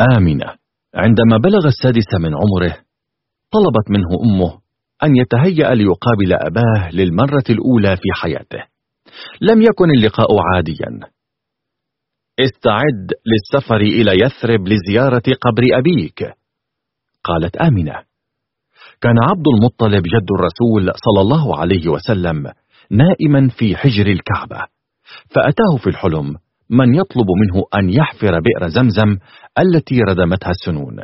آمنة. عندما بلغ السادس من عمره طلبت منه أمه أن يتهيأ ليقابل أباه للمرة الأولى في حياته. لم يكن اللقاء عاديا. استعد للسفر إلى يثرب لزيارة قبر أبيك قالت آمنة. كان عبد المطلب جد الرسول صلى الله عليه وسلم نائما في حجر الكعبة فأتاه في الحلم من يطلب منه أن يحفر بئر زمزم التي ردمتها السنون.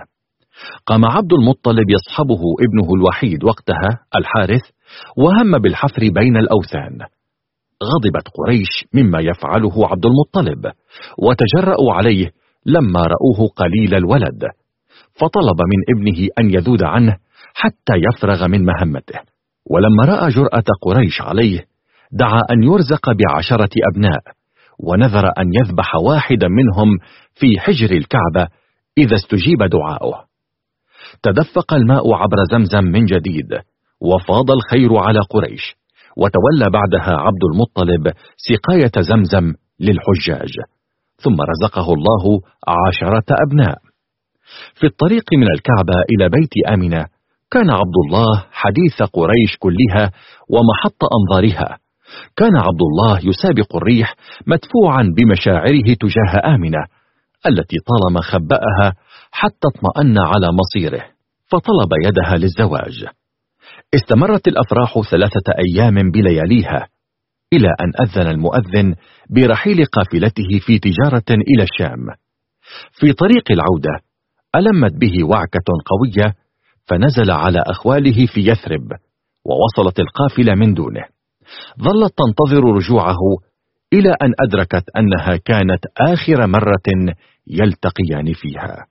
قام عبد المطلب يصحبه ابنه الوحيد وقتها الحارث وهم بالحفر بين الأوثان. غضبت قريش مما يفعله عبد المطلب وتجرأوا عليه لما رأوه قليل الولد. فطلب من ابنه أن يذود عنه حتى يفرغ من مهمته. ولما رأى جرأة قريش عليه دعا أن يرزق بعشرة أبناء. ونذر أن يذبح واحدا منهم في حجر الكعبة إذا استجيب دعاؤه. تدفق الماء عبر زمزم من جديد وفاض الخير على قريش وتولى بعدها عبد المطلب سقاية زمزم للحجاج ثم رزقه الله عشرة أبناء. في الطريق من الكعبة إلى بيت آمنة كان عبد الله حديث قريش كلها ومحط أنظارها كان عبد الله يسابق الريح مدفوعا بمشاعره تجاه آمنة التي طالما خبأها حتى اطمأن على مصيره فطلب يدها للزواج. استمرت الأفراح ثلاثة أيام بلياليها إلى أن أذن المؤذن برحيل قافلته في تجارة إلى الشام. في طريق العودة ألمت به وعكة قوية فنزل على أخواله في يثرب ووصلت القافلة من دونه. ظلت تنتظر رجوعه إلى أن أدركت أنها كانت آخر مرة يلتقيان فيها.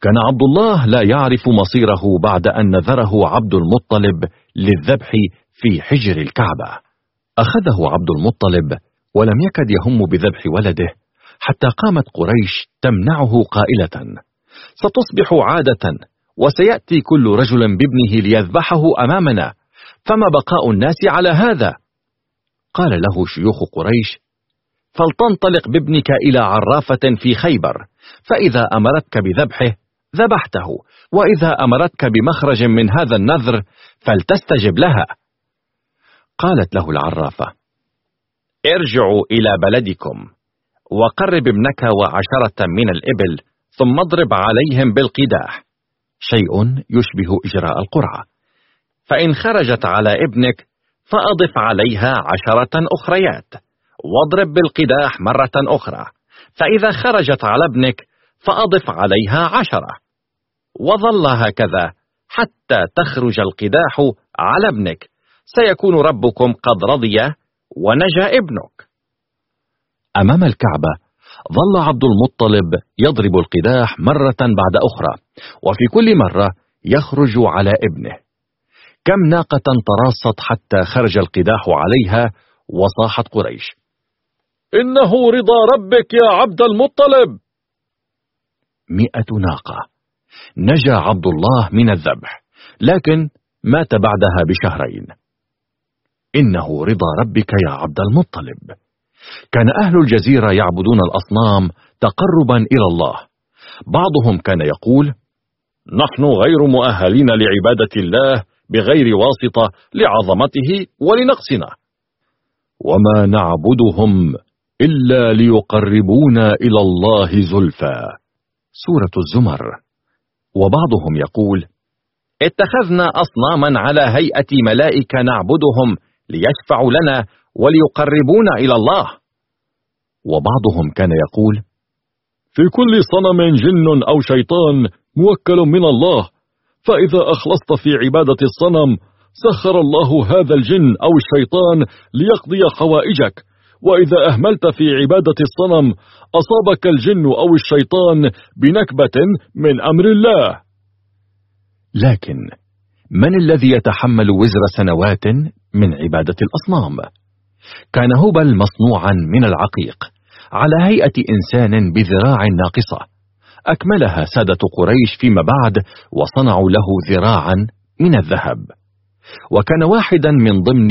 كان عبد الله لا يعرف مصيره بعد أن نذره عبد المطلب للذبح في حجر الكعبة. أخذه عبد المطلب ولم يكد يهم بذبح ولده حتى قامت قريش تمنعه قائلة ستصبح عادة وسيأتي كل رجل بابنه ليذبحه أمامنا فما بقاء الناس على هذا؟ قال له شيوخ قريش فلتنطلق بابنك إلى عرافة في خيبر فإذا أمرتك بذبحه ذبحته وإذا أمرتك بمخرج من هذا النذر فلتستجب لها. قالت له العرافة ارجعوا إلى بلدكم وقرب ابنك وعشرة من الإبل ثم اضرب عليهم بالقداح. شيء يشبه إجراء القرعة. فإن خرجت على ابنك فأضف عليها عشرة أخريات. واضرب بالقداح مرة أخرى. فإذا خرجت على ابنك فأضف عليها عشرة. وظل هكذا حتى تخرج القداح على ابنك. سيكون ربكم قد رضي ونجا ابنك. أمام الكعبة ظل عبد المطلب يضرب القداح مرة بعد أخرى. وفي كل مرة يخرج على ابنه. كم ناقة تراصت حتى خرج القداح عليها وصاحت قريش؟ إنه رضا ربك يا عبد المطلب. مئة ناقة. نجا عبد الله من الذبح لكن مات بعدها بشهرين. إنه رضا ربك يا عبد المطلب. كان أهل الجزيرة يعبدون الأصنام تقربا إلى الله. بعضهم كان يقول نحن غير مؤهلين لعبادة الله بغير واسطة لعظمته ولنقصنا. وما نعبدهم إلا ليقربونا إلى الله زلفى. سورة الزمر. وبعضهم يقول اتخذنا أصناما على هيئة ملائكة نعبدهم ليشفعوا لنا وليقربونا إلى الله. وبعضهم كان يقول في كل صنم جن أو شيطان موكل من الله فإذا أخلصت في عبادة الصنم سخر الله هذا الجن أو الشيطان ليقضي حوائجك. وإذا أهملت في عبادة الصنم أصابك الجن أو الشيطان بنكبة من أمر الله. لكن من الذي يتحمل وزر سنوات من عبادة الأصنام؟ كان هبل مصنوعا من العقيق على هيئة إنسان بذراع ناقصة. أكملها سادة قريش فيما بعد وصنعوا له ذراعا من الذهب. وكان واحدا من ضمن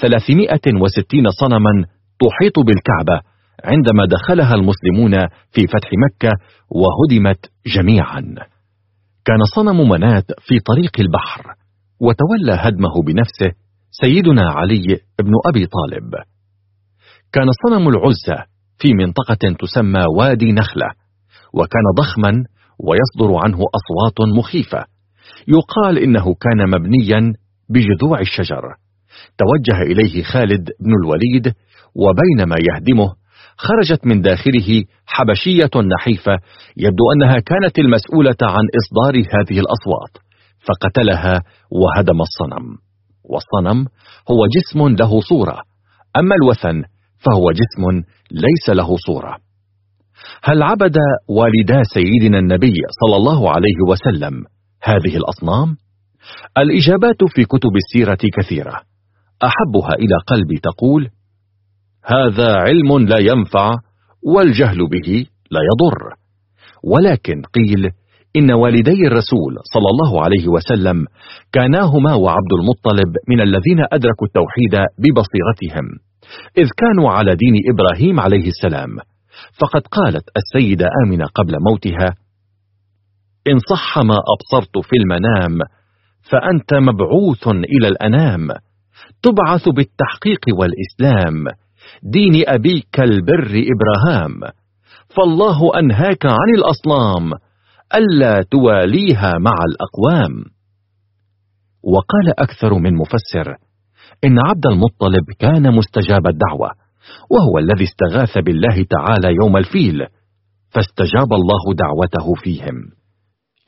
360 صنما تحيط بالكعبة عندما دخلها المسلمون في فتح مكة وهدمت جميعا. كان صنم منات في طريق البحر وتولى هدمه بنفسه سيدنا علي بن أبي طالب. كان صنم العزة في منطقة تسمى وادي نخلة وكان ضخما ويصدر عنه أصوات مخيفة. يقال إنه كان مبنيا بجذوع الشجر. توجه إليه خالد بن الوليد وبينما يهدمه خرجت من داخله حبشية نحيفة يبدو أنها كانت المسؤولة عن إصدار هذه الأصوات فقتلها وهدم الصنم. والصنم هو جسم له صورة أما الوثن فهو جسم ليس له صورة. هل عبد والدا سيدنا النبي صلى الله عليه وسلم هذه الأصنام؟ الإجابات في كتب السيرة كثيرة أحبها إلى قلبي تقول هذا علم لا ينفع والجهل به لا يضر ولكن قيل إن والدي الرسول صلى الله عليه وسلم كاناهما وعبد المطلب من الذين أدركوا التوحيد ببصيرتهم إذ كانوا على دين إبراهيم عليه السلام فقد قالت السيدة آمنة قبل موتها إن صح ما أبصرت في المنام فأنت مبعوث إلى الأنام. تبعث بالتحقيق والإسلام. دين أبيك البر إبراهام. فالله أنهاك عن الأصنام ألا تواليها مع الأقوام. وقال أكثر من مفسر إن عبد المطلب كان مستجاب الدعوة وهو الذي استغاث بالله تعالى يوم الفيل فاستجاب الله دعوته فيهم.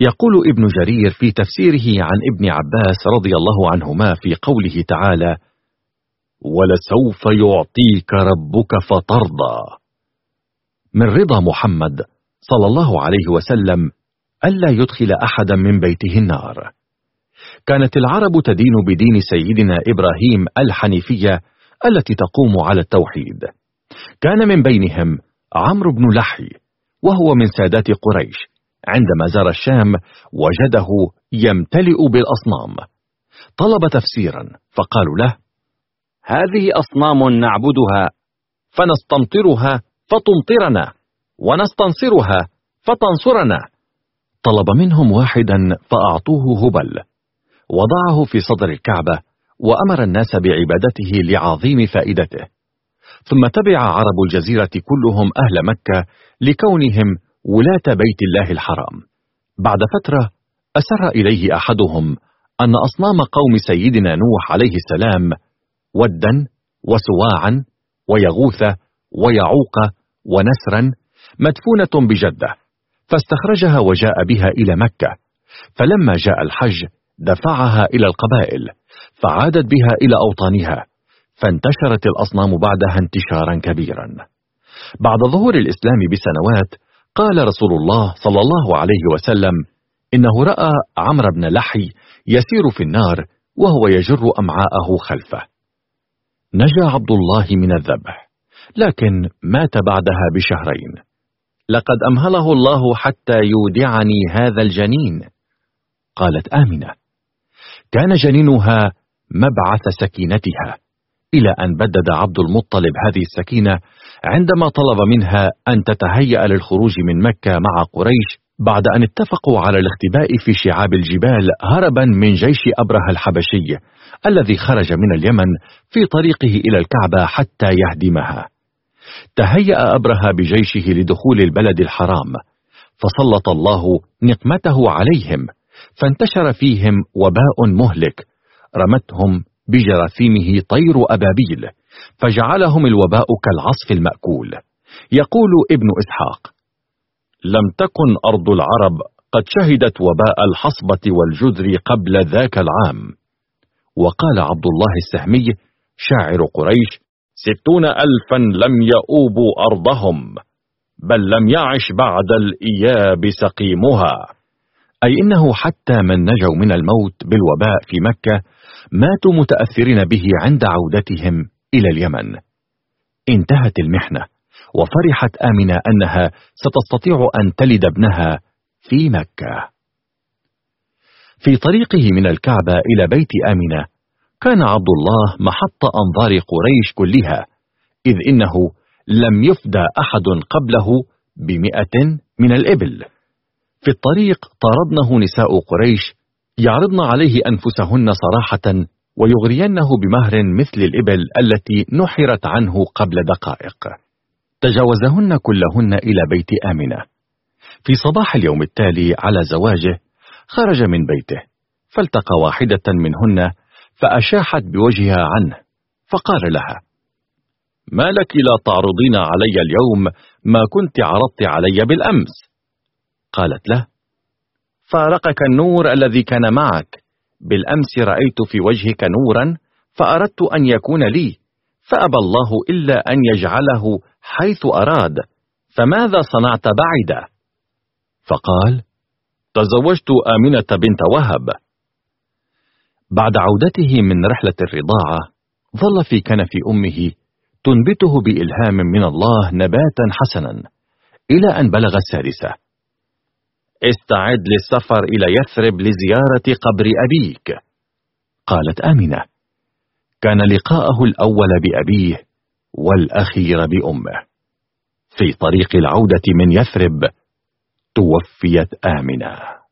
يقول ابن جرير في تفسيره عن ابن عباس رضي الله عنهما في قوله تعالى ولسوف يعطيك ربك فترضى. من رضا محمد صلى الله عليه وسلم ألا يدخل أحدا من بيته النار. كانت العرب تدين بدين سيدنا إبراهيم الحنيفية التي تقوم على التوحيد. كان من بينهم عمرو بن لحي وهو من سادات قريش. عندما زار الشام وجده يمتلئ بالأصنام. طلب تفسيرا فقالوا له هذه أصنام نعبدها فنستمطرها فتمطرنا ونستنصرها فتنصرنا. طلب منهم واحدا فأعطوه هبل. وضعه في صدر الكعبة وأمر الناس بعبادته لعظيم فائدته. ثم تبع عرب الجزيرة كلهم أهل مكة لكونهم ولاة بيت الله الحرام. بعد فترة أسر إليه أحدهم أن أصنام قوم سيدنا نوح عليه السلام ودا وسواعا ويغوث ويعوق ونسرا مدفونة بجدة فاستخرجها وجاء بها إلى مكة فلما جاء الحج دفعها إلى القبائل. فعادت بها إلى أوطانها فانتشرت الأصنام بعدها انتشارا كبيرا. بعد ظهور الإسلام بسنوات قال رسول الله صلى الله عليه وسلم إنه رأى عمرو بن لحي يسير في النار وهو يجر أمعاءه خلفه. نجا عبد الله من الذبح لكن مات بعدها بشهرين. لقد أمهله الله حتى يودعني هذا الجنين. قالت آمنة كان جنينها مبعث سكينتها إلى أن بدد عبد المطلب هذه السكينة عندما طلب منها أن تتهيأ للخروج من مكة مع قريش بعد أن اتفقوا على الاختباء في شعاب الجبال هربا من جيش أبره الحبشي الذي خرج من اليمن في طريقه إلى الكعبة حتى يهدمها. تهيأ أبره بجيشه لدخول البلد الحرام فسلط الله نقمته عليهم فانتشر فيهم وباء مهلك رمتهم بجراثيمه طير أبابيل فجعلهم الوباء كالعصف المأكول. يقول ابن إسحاق لم تكن أرض العرب قد شهدت وباء الحصبة والجذر قبل ذاك العام. وقال عبد الله السهمي شاعر قريش ستون ألفا لم يؤوبوا أرضهم بل لم يعش بعد الإياب سقيمها. أي إنه حتى من نجوا من الموت بالوباء في مكة ماتوا متأثرين به عند عودتهم إلى اليمن. انتهت المحنة وفرحت آمنة أنها ستستطيع أن تلد ابنها في مكة. في طريقه من الكعبة إلى بيت آمنة كان عبد الله محط أنظار قريش كلها إذ إنه لم يفدى أحد قبله بمئة من الإبل. في الطريق طاردنه نساء قريش يعرضن عليه أنفسهن صراحة ويغرينه بمهر مثل الإبل التي نحرت عنه قبل دقائق. تجاوزهن كلهن إلى بيت آمنة. في صباح اليوم التالي على زواجه خرج من بيته فالتقى واحدة منهن فأشاحت بوجهها عنه فقال لها ما لك لا تعرضين علي اليوم ما كنت عرضت علي بالأمس؟ قالت له فارقك النور الذي كان معك. بالأمس رأيت في وجهك نورا فأردت أن يكون لي فأبى الله إلا أن يجعله حيث أراد. فماذا صنعت بعد فقال تزوجت آمنة بنت وهب. بعد عودته من رحلة الرضاعة ظل في كنف أمه تنبته بإلهام من الله نباتا حسنا إلى أن بلغ السادسة. استعد للسفر إلى يثرب لزيارة قبر أبيك. قالت آمنة. كان لقاءه الأول بأبيه والأخير بأمه. في طريق العودة من يثرب توفيت آمنة.